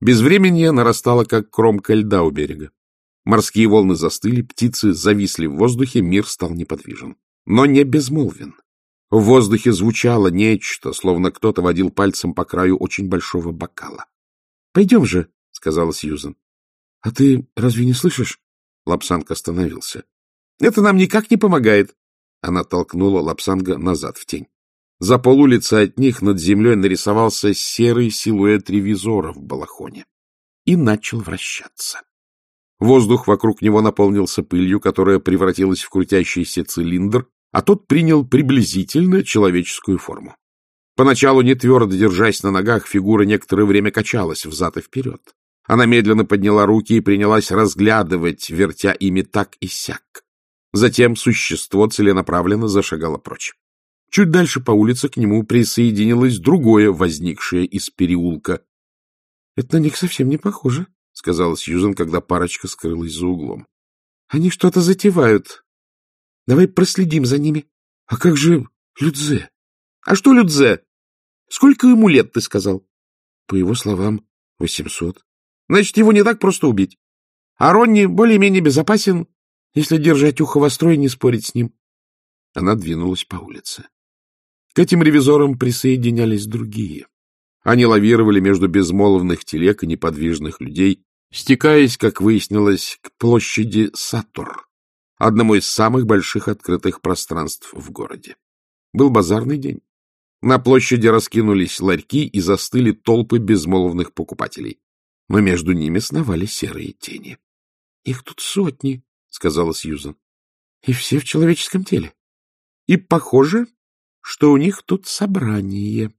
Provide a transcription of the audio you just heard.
Безвременье нарастало, как кромка льда у берега. Морские волны застыли, птицы зависли в воздухе, мир стал неподвижен. Но не безмолвен. В воздухе звучало нечто, словно кто-то водил пальцем по краю очень большого бокала. — Пойдем же, — сказала Сьюзен. — А ты разве не слышишь? Лапсанг остановился. — Это нам никак не помогает. Она толкнула Лапсанга назад в тень. За полулица от них над землей нарисовался серый силуэт ревизора в балахоне и начал вращаться. Воздух вокруг него наполнился пылью, которая превратилась в крутящийся цилиндр, а тот принял приблизительно человеческую форму. Поначалу, не твердо держась на ногах, фигура некоторое время качалась взад и вперед. Она медленно подняла руки и принялась разглядывать, вертя ими так и сяк. Затем существо целенаправленно зашагало прочь. Чуть дальше по улице к нему присоединилось другое, возникшее из переулка. — Это на них совсем не похоже, — сказала Сьюзен, когда парочка скрылась за углом. — Они что-то затевают. Давай проследим за ними. — А как же Людзе? — А что Людзе? Сколько ему лет, ты сказал? — По его словам, восемьсот. — Значит, его не так просто убить. А Ронни более-менее безопасен, если держать ухо востро и не спорить с ним. Она двинулась по улице. К этим ревизорам присоединялись другие. Они лавировали между безмолвных телег и неподвижных людей, стекаясь, как выяснилось, к площади Сатур, одному из самых больших открытых пространств в городе. Был базарный день. На площади раскинулись ларьки и застыли толпы безмолвных покупателей. Но между ними сновали серые тени. — Их тут сотни, — сказала Сьюзан. — И все в человеческом теле. И похоже, что у них тут собрание.